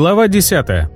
Глава 10.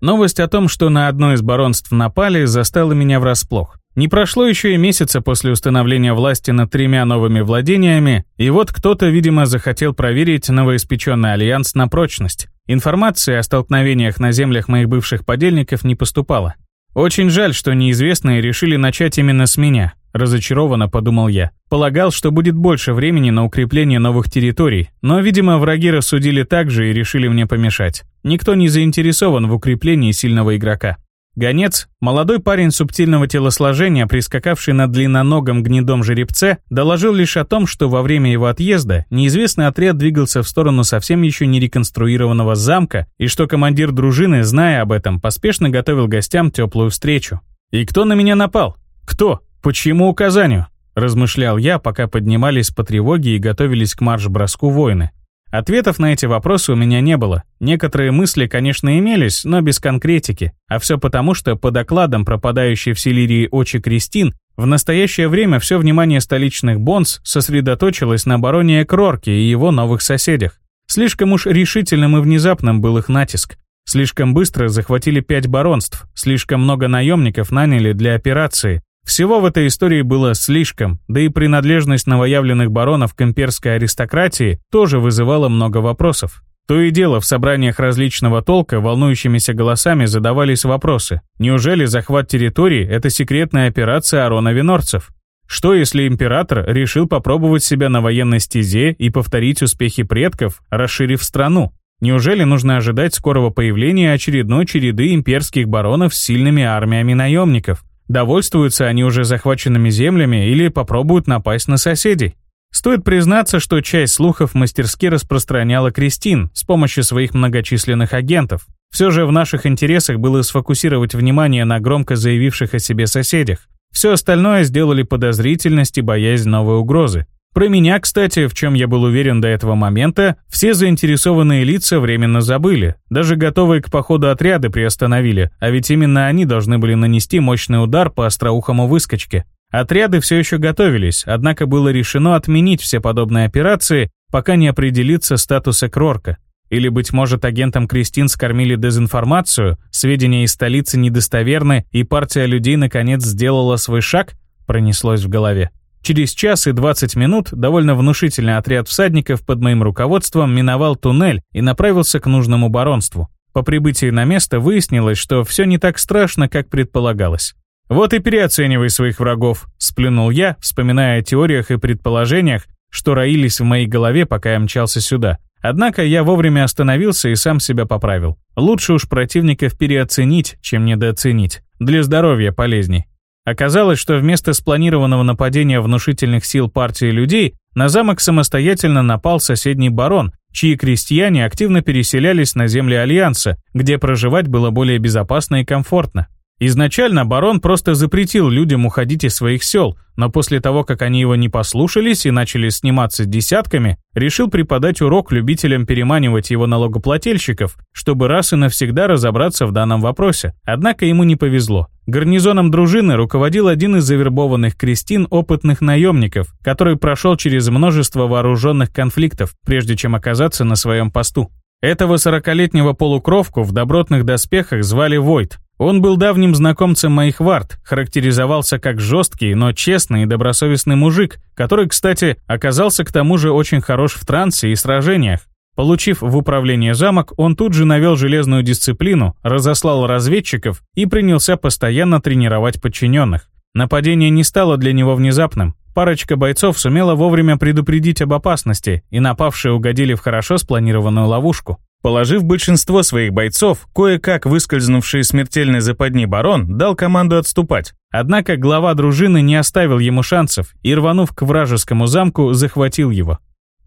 Новость о том, что на одно из баронств напали, застала меня врасплох. Не прошло еще и месяца после установления власти над тремя новыми владениями, и вот кто-то, видимо, захотел проверить новоиспеченный альянс на прочность. Информации о столкновениях на землях моих бывших подельников не поступало. Очень жаль, что неизвестные решили начать именно с меня. Разочарованно подумал я. Полагал, что будет больше времени на укрепление новых территорий, но, видимо, враги рассудили так же и решили мне помешать. Никто не заинтересован в укреплении сильного игрока. Гонец, молодой парень субтильного телосложения, прискакавший на длинноногом гнедом жеребце, доложил лишь о том, что во время его отъезда неизвестный отряд двигался в сторону совсем еще не реконструированного замка, и что командир дружины, зная об этом, поспешно готовил гостям теплую встречу. И кто на меня напал? Кто? «По чьему указанию?» – размышлял я, пока поднимались по тревоге и готовились к марш-броску воины. Ответов на эти вопросы у меня не было. Некоторые мысли, конечно, имелись, но без конкретики. А все потому, что по докладам пропадающей в Селирии Очи Кристин, в настоящее время все внимание столичных бонс сосредоточилось на бароне Экрорке и его новых соседях. Слишком уж решительным и внезапным был их натиск. Слишком быстро захватили пять баронств, слишком много наемников наняли для операции, всего в этой истории было слишком, да и принадлежность новоявленных баронов к имперской аристократии тоже вызывала много вопросов. То и дело, в собраниях различного толка волнующимися голосами задавались вопросы. Неужели захват территории – это секретная операция Арона Винорцев? Что если император решил попробовать себя на военной стезе и повторить успехи предков, расширив страну? Неужели нужно ожидать скорого появления очередной череды имперских баронов с сильными армиями наемников? Довольствуются они уже захваченными землями или попробуют напасть на соседей. Стоит признаться, что часть слухов мастерски распространяла Кристин с помощью своих многочисленных агентов. Все же в наших интересах было сфокусировать внимание на громко заявивших о себе соседях. Все остальное сделали подозрительность и боязнь новой угрозы. Про меня, кстати, в чем я был уверен до этого момента, все заинтересованные лица временно забыли. Даже готовые к походу отряды приостановили, а ведь именно они должны были нанести мощный удар по остроухому выскочке. Отряды все еще готовились, однако было решено отменить все подобные операции, пока не определится статус Экрорка. Или, быть может, агентам Кристин скормили дезинформацию, сведения из столицы недостоверны, и партия людей наконец сделала свой шаг? Пронеслось в голове. Через час и 20 минут довольно внушительный отряд всадников под моим руководством миновал туннель и направился к нужному баронству. По прибытии на место выяснилось, что все не так страшно, как предполагалось. «Вот и переоценивай своих врагов», — сплюнул я, вспоминая о теориях и предположениях, что роились в моей голове, пока я мчался сюда. Однако я вовремя остановился и сам себя поправил. Лучше уж противников переоценить, чем недооценить. Для здоровья полезней. Оказалось, что вместо спланированного нападения внушительных сил партии людей на замок самостоятельно напал соседний барон, чьи крестьяне активно переселялись на земли Альянса, где проживать было более безопасно и комфортно. Изначально барон просто запретил людям уходить из своих сел, но после того, как они его не послушались и начали сниматься десятками, решил преподать урок любителям переманивать его налогоплательщиков, чтобы раз и навсегда разобраться в данном вопросе. Однако ему не повезло. Гарнизоном дружины руководил один из завербованных крестин опытных наемников, который прошел через множество вооруженных конфликтов, прежде чем оказаться на своем посту. Этого сорокалетнего полукровку в добротных доспехах звали Войт, он был давним знакомцем моих вард, характеризовался как жесткий, но честный и добросовестный мужик, который, кстати, оказался к тому же очень хорош в трансе и сражениях. Получив в управление замок, он тут же навел железную дисциплину, разослал разведчиков и принялся постоянно тренировать подчиненных. Нападение не стало для него внезапным. Парочка бойцов сумела вовремя предупредить об опасности, и напавшие угодили в хорошо спланированную ловушку. Положив большинство своих бойцов, кое-как выскользнувший из смертельной западни барон дал команду отступать. Однако глава дружины не оставил ему шансов и, рванув к вражескому замку, захватил его.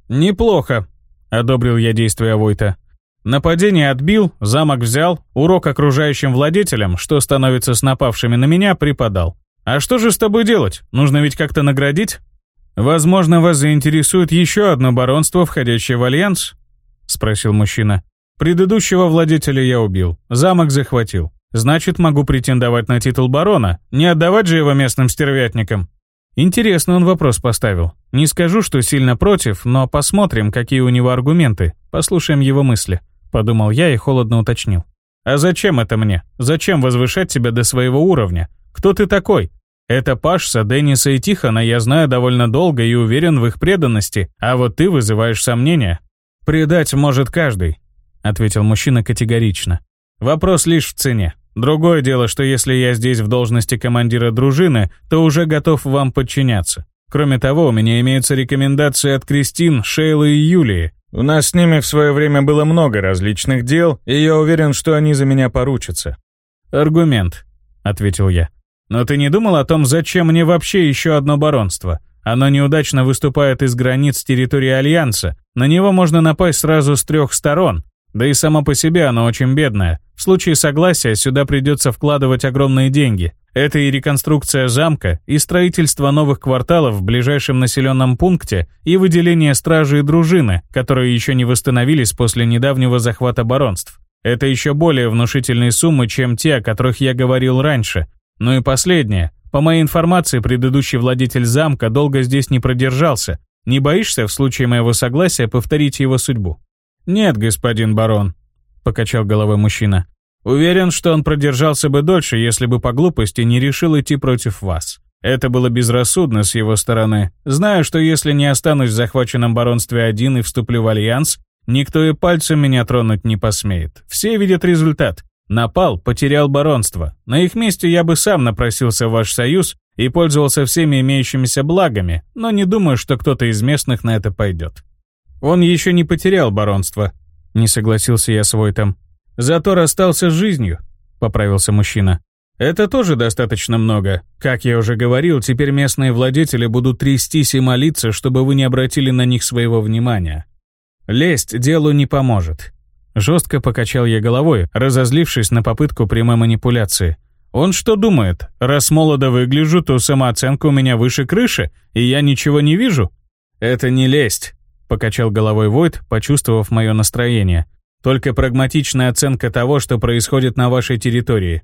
«Неплохо», — одобрил я действия Войта. Нападение отбил, замок взял, урок окружающим владетелям, что становится с напавшими на меня, преподал. А что же с тобой делать? Нужно ведь как-то наградить? Возможно, вас заинтересует еще одно баронство, входящее в альянс? Спросил мужчина. Предыдущего владетеля я убил, замок захватил. Значит, могу претендовать на титул барона, не отдавать же его местным стервятникам. Интересно он вопрос поставил. Не скажу, что сильно против, но посмотрим, какие у него аргументы. Послушаем его мысли. Подумал я и холодно уточнил. А зачем это мне? Зачем возвышать себя до своего уровня? Кто ты такой? Это Пашса, Денниса и Тихона я знаю довольно долго и уверен в их преданности, а вот ты вызываешь сомнения. «Предать может каждый», — ответил мужчина категорично. «Вопрос лишь в цене. Другое дело, что если я здесь в должности командира дружины, то уже готов вам подчиняться. Кроме того, у меня имеются рекомендации от Кристин, Шейлы и Юлии. У нас с ними в свое время было много различных дел, и я уверен, что они за меня поручатся». «Аргумент», — ответил я. «Но ты не думал о том, зачем мне вообще еще одно баронство? Оно неудачно выступает из границ территории Альянса. На него можно напасть сразу с трех сторон. Да и само по себе оно очень бедное. В случае согласия сюда придется вкладывать огромные деньги. Это и реконструкция замка, и строительство новых кварталов в ближайшем населенном пункте, и выделение стражи и дружины, которые еще не восстановились после недавнего захвата баронств. Это еще более внушительные суммы, чем те, о которых я говорил раньше. Ну и последнее. По моей информации, предыдущий владетель замка долго здесь не продержался. Не боишься в случае моего согласия повторить его судьбу? «Нет, господин барон», — покачал головой мужчина. «Уверен, что он продержался бы дольше, если бы по глупости не решил идти против вас. Это было безрассудно с его стороны. Знаю, что если не останусь в захваченном баронстве один и вступлю в альянс, никто и пальцем меня тронуть не посмеет. Все видят результат. Напал, потерял баронство. На их месте я бы сам напросился в ваш союз и пользовался всеми имеющимися благами, но не думаю, что кто-то из местных на это пойдет. Он еще не потерял баронство, не согласился я с Войтом. Зато расстался с жизнью, поправился мужчина. Это тоже достаточно много. Как я уже говорил, теперь местные владетели будут трястись и молиться, чтобы вы не обратили на них своего внимания. Лесть делу не поможет. Жестко покачал я головой, разозлившись на попытку прямой манипуляции. Он что думает? Раз молодо выгляжу, то самооценка у меня выше крыши, и я ничего не вижу? Это не лесть, покачал головой Войт, почувствовав мое настроение. Только прагматичная оценка того, что происходит на вашей территории.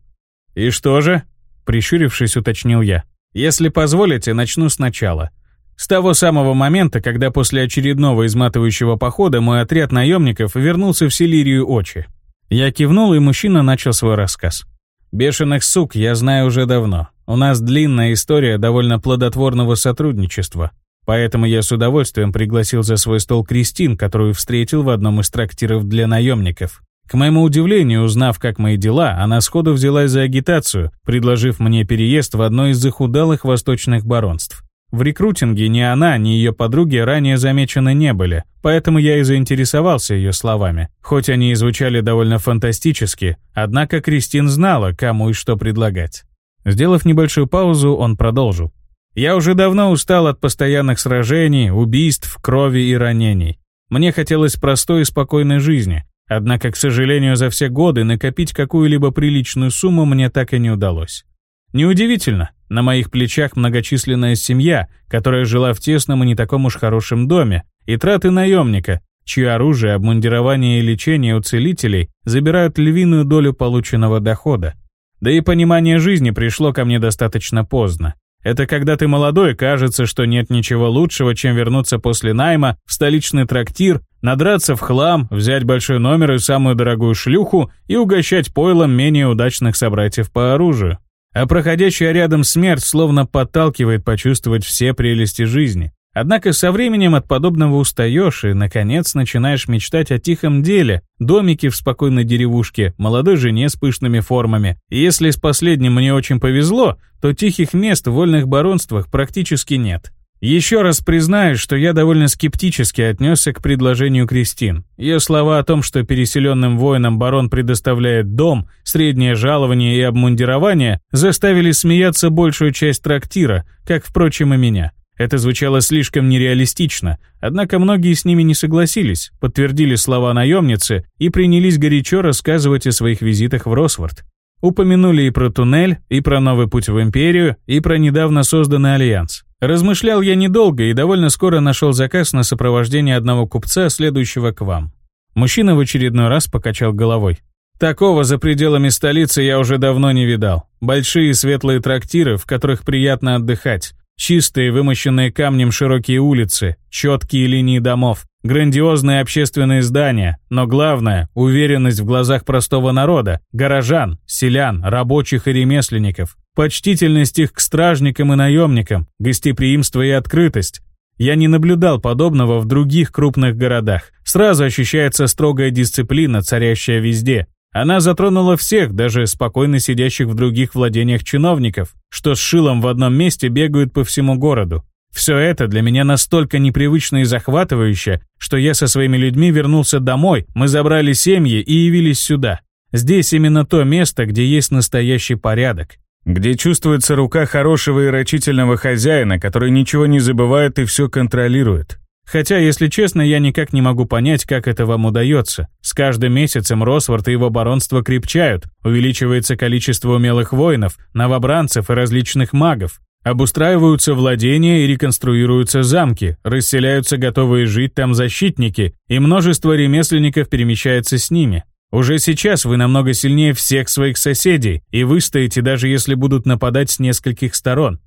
И что же? Прищурившись, уточнил я. Если позволите, начну сначала. С того самого момента, когда после очередного изматывающего похода мой отряд наемников вернулся в Селирию Очи. Я кивнул, и мужчина начал свой рассказ. «Бешеных сук я знаю уже давно. У нас длинная история довольно плодотворного сотрудничества. Поэтому я с удовольствием пригласил за свой стол Кристин, которую встретил в одном из трактиров для наемников. К моему удивлению, узнав, как мои дела, она сходу взялась за агитацию, предложив мне переезд в одно из захудалых восточных баронств. В рекрутинге ни она, ни ее подруги ранее замечены не были, поэтому я и заинтересовался ее словами. Хоть они и звучали довольно фантастически, однако Кристин знала, кому и что предлагать. Сделав небольшую паузу, он продолжил. «Я уже давно устал от постоянных сражений, убийств, крови и ранений. Мне хотелось простой и спокойной жизни, однако, к сожалению, за все годы накопить какую-либо приличную сумму мне так и не удалось. Неудивительно, на моих плечах многочисленная семья, которая жила в тесном и не таком уж хорошем доме, и траты наемника, чье оружие, обмундирование и лечение у целителей забирают львиную долю полученного дохода. Да и понимание жизни пришло ко мне достаточно поздно. Это когда ты молодой, кажется, что нет ничего лучшего, чем вернуться после найма в столичный трактир, надраться в хлам, взять большой номер и самую дорогую шлюху и угощать пойлом менее удачных собратьев по оружию а проходящая рядом смерть словно подталкивает почувствовать все прелести жизни. Однако со временем от подобного устаешь и, наконец, начинаешь мечтать о тихом деле, домике в спокойной деревушке, молодой жене с пышными формами. И если с последним мне очень повезло, то тихих мест в вольных баронствах практически нет. Еще раз признаюсь, что я довольно скептически отнесся к предложению Кристин. Ее слова о том, что переселенным воинам барон предоставляет дом, среднее жалование и обмундирование, заставили смеяться большую часть трактира, как, впрочем, и меня. Это звучало слишком нереалистично, однако многие с ними не согласились, подтвердили слова наемницы и принялись горячо рассказывать о своих визитах в Росфорд. Упомянули и про туннель, и про новый путь в Империю, и про недавно созданный альянс. Размышлял я недолго и довольно скоро нашел заказ на сопровождение одного купца, следующего к вам. Мужчина в очередной раз покачал головой. Такого за пределами столицы я уже давно не видал. Большие светлые трактиры, в которых приятно отдыхать. Чистые, вымощенные камнем широкие улицы, четкие линии домов, грандиозные общественные здания, но главное – уверенность в глазах простого народа, горожан, селян, рабочих и ремесленников, почтительность их к стражникам и наемникам, гостеприимство и открытость. Я не наблюдал подобного в других крупных городах. Сразу ощущается строгая дисциплина, царящая везде, она затронула всех, даже спокойно сидящих в других владениях чиновников, что с шилом в одном месте бегают по всему городу. Все это для меня настолько непривычно и захватывающе, что я со своими людьми вернулся домой, мы забрали семьи и явились сюда. Здесь именно то место, где есть настоящий порядок. Где чувствуется рука хорошего и рачительного хозяина, который ничего не забывает и все контролирует. Хотя, если честно, я никак не могу понять, как это вам удается. С каждым месяцем Росфорд и его баронство крепчают, увеличивается количество умелых воинов, новобранцев и различных магов. Обустраиваются владения и реконструируются замки, расселяются готовые жить там защитники, и множество ремесленников перемещается с ними. Уже сейчас вы намного сильнее всех своих соседей, и выстоите, даже если будут нападать с нескольких сторон.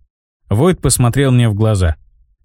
Войт посмотрел мне в глаза.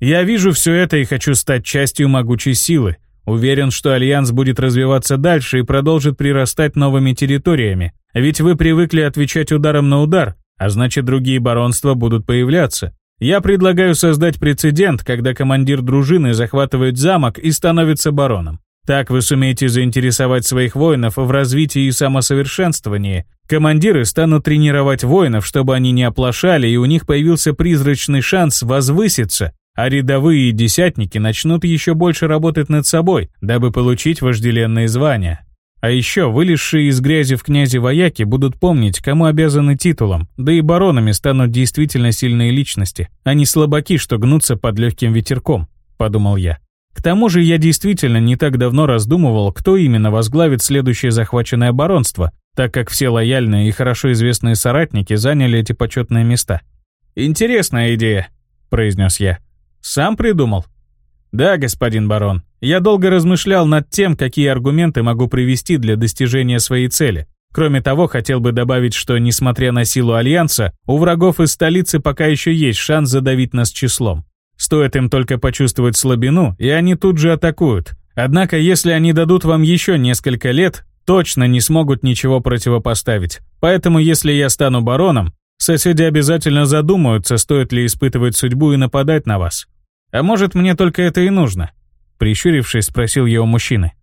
Я вижу все это и хочу стать частью могучей силы. Уверен, что Альянс будет развиваться дальше и продолжит прирастать новыми территориями. Ведь вы привыкли отвечать ударом на удар, а значит другие баронства будут появляться. Я предлагаю создать прецедент, когда командир дружины захватывает замок и становится бароном. Так вы сумеете заинтересовать своих воинов в развитии и самосовершенствовании. Командиры станут тренировать воинов, чтобы они не оплошали и у них появился призрачный шанс возвыситься, а рядовые десятники начнут еще больше работать над собой, дабы получить вожделенные звания. А еще вылезшие из грязи в князи вояки будут помнить, кому обязаны титулом, да и баронами станут действительно сильные личности, а не слабаки, что гнутся под легким ветерком, подумал я. К тому же я действительно не так давно раздумывал, кто именно возглавит следующее захваченное баронство, так как все лояльные и хорошо известные соратники заняли эти почетные места. «Интересная идея», — произнес я. Сам придумал? Да, господин барон. Я долго размышлял над тем, какие аргументы могу привести для достижения своей цели. Кроме того, хотел бы добавить, что, несмотря на силу Альянса, у врагов из столицы пока еще есть шанс задавить нас числом. Стоит им только почувствовать слабину, и они тут же атакуют. Однако, если они дадут вам еще несколько лет, точно не смогут ничего противопоставить. Поэтому, если я стану бароном, соседи обязательно задумаются, стоит ли испытывать судьбу и нападать на вас. «А может, мне только это и нужно?» Прищурившись, спросил его мужчины.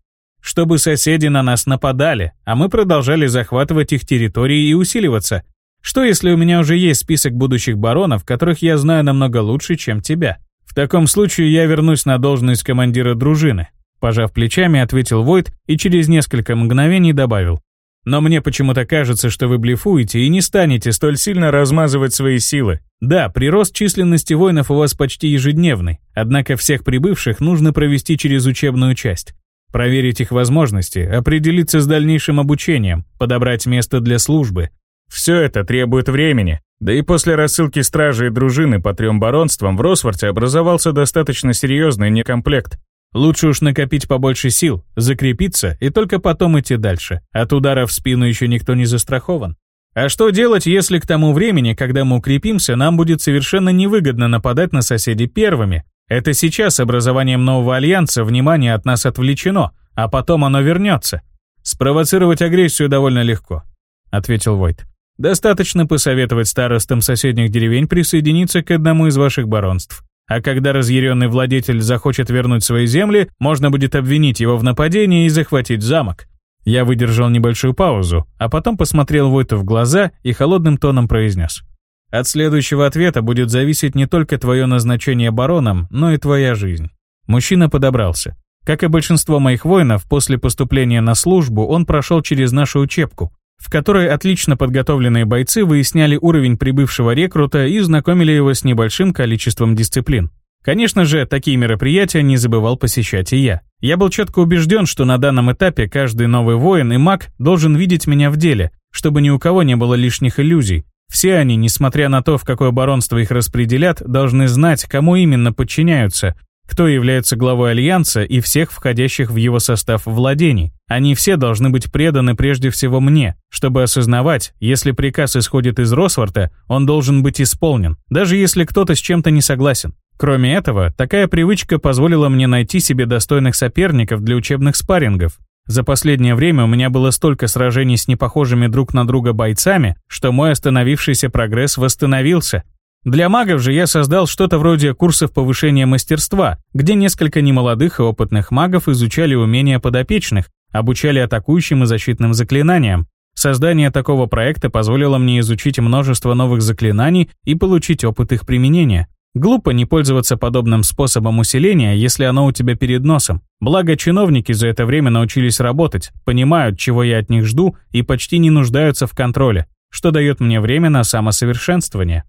«Чтобы соседи на нас нападали, а мы продолжали захватывать их территории и усиливаться. Что если у меня уже есть список будущих баронов, которых я знаю намного лучше, чем тебя? В таком случае я вернусь на должность командира дружины». Пожав плечами, ответил Войт и через несколько мгновений добавил. Но мне почему-то кажется, что вы блефуете и не станете столь сильно размазывать свои силы. Да, прирост численности воинов у вас почти ежедневный, однако всех прибывших нужно провести через учебную часть. Проверить их возможности, определиться с дальнейшим обучением, подобрать место для службы. Все это требует времени. Да и после рассылки стражи и дружины по трем баронствам в Росфорте образовался достаточно серьезный некомплект. Лучше уж накопить побольше сил, закрепиться и только потом идти дальше. От удара в спину еще никто не застрахован. А что делать, если к тому времени, когда мы укрепимся, нам будет совершенно невыгодно нападать на соседей первыми? Это сейчас образованием нового альянса внимание от нас отвлечено, а потом оно вернется. Спровоцировать агрессию довольно легко, ответил Войт. Достаточно посоветовать старостам соседних деревень присоединиться к одному из ваших баронств. А когда разъяренный владетель захочет вернуть свои земли, можно будет обвинить его в нападении и захватить замок. Я выдержал небольшую паузу, а потом посмотрел Войту в глаза и холодным тоном произнес. От следующего ответа будет зависеть не только твое назначение бароном, но и твоя жизнь. Мужчина подобрался. Как и большинство моих воинов, после поступления на службу он прошел через нашу учебку, в которой отлично подготовленные бойцы выясняли уровень прибывшего рекрута и знакомили его с небольшим количеством дисциплин. Конечно же, такие мероприятия не забывал посещать и я. Я был четко убежден, что на данном этапе каждый новый воин и маг должен видеть меня в деле, чтобы ни у кого не было лишних иллюзий. Все они, несмотря на то, в какое баронство их распределят, должны знать, кому именно подчиняются, кто является главой Альянса и всех входящих в его состав владений. Они все должны быть преданы прежде всего мне, чтобы осознавать, если приказ исходит из Росворта, он должен быть исполнен, даже если кто-то с чем-то не согласен. Кроме этого, такая привычка позволила мне найти себе достойных соперников для учебных спаррингов. За последнее время у меня было столько сражений с непохожими друг на друга бойцами, что мой остановившийся прогресс восстановился. Для магов же я создал что-то вроде курсов повышения мастерства, где несколько немолодых и опытных магов изучали умения подопечных, обучали атакующим и защитным заклинаниям. Создание такого проекта позволило мне изучить множество новых заклинаний и получить опыт их применения. Глупо не пользоваться подобным способом усиления, если оно у тебя перед носом. Благо, чиновники за это время научились работать, понимают, чего я от них жду и почти не нуждаются в контроле, что дает мне время на самосовершенствование.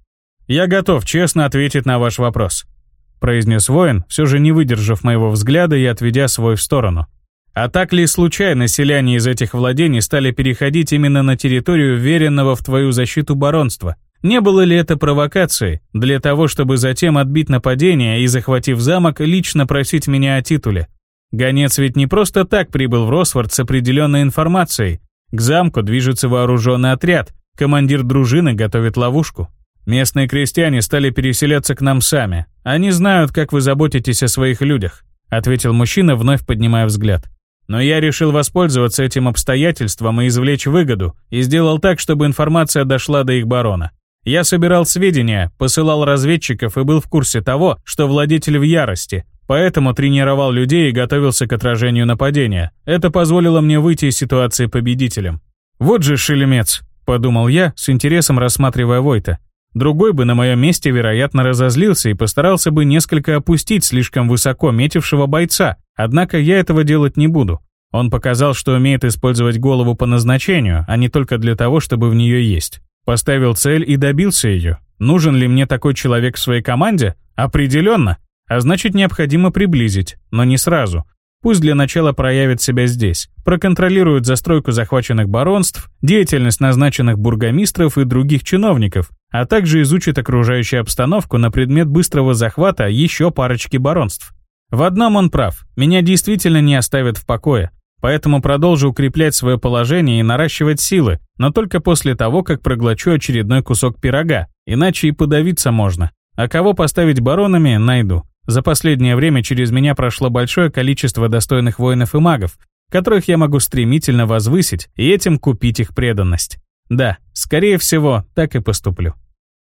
«Я готов честно ответить на ваш вопрос», произнес воин, все же не выдержав моего взгляда и отведя свой в сторону. А так ли случайно селяне из этих владений стали переходить именно на территорию веренного в твою защиту баронства? Не было ли это провокацией для того, чтобы затем отбить нападение и, захватив замок, лично просить меня о титуле? Гонец ведь не просто так прибыл в Росфорд с определенной информацией. К замку движется вооруженный отряд, командир дружины готовит ловушку. Местные крестьяне стали переселяться к нам сами. Они знают, как вы заботитесь о своих людях», ответил мужчина, вновь поднимая взгляд. Но я решил воспользоваться этим обстоятельством и извлечь выгоду, и сделал так, чтобы информация дошла до их барона. Я собирал сведения, посылал разведчиков и был в курсе того, что владетель в ярости, поэтому тренировал людей и готовился к отражению нападения. Это позволило мне выйти из ситуации победителем. «Вот же шелемец», — подумал я, с интересом рассматривая Войта. Другой бы на моем месте, вероятно, разозлился и постарался бы несколько опустить слишком высоко метившего бойца, однако я этого делать не буду. Он показал, что умеет использовать голову по назначению, а не только для того, чтобы в нее есть. Поставил цель и добился ее. Нужен ли мне такой человек в своей команде? Определенно. А значит, необходимо приблизить, но не сразу. Пусть для начала проявит себя здесь, проконтролирует застройку захваченных баронств, деятельность назначенных бургомистров и других чиновников, а также изучит окружающую обстановку на предмет быстрого захвата еще парочки баронств. В одном он прав, меня действительно не оставят в покое. Поэтому продолжу укреплять свое положение и наращивать силы, но только после того, как проглочу очередной кусок пирога, иначе и подавиться можно. А кого поставить баронами, найду. За последнее время через меня прошло большое количество достойных воинов и магов, которых я могу стремительно возвысить и этим купить их преданность. Да, скорее всего, так и поступлю.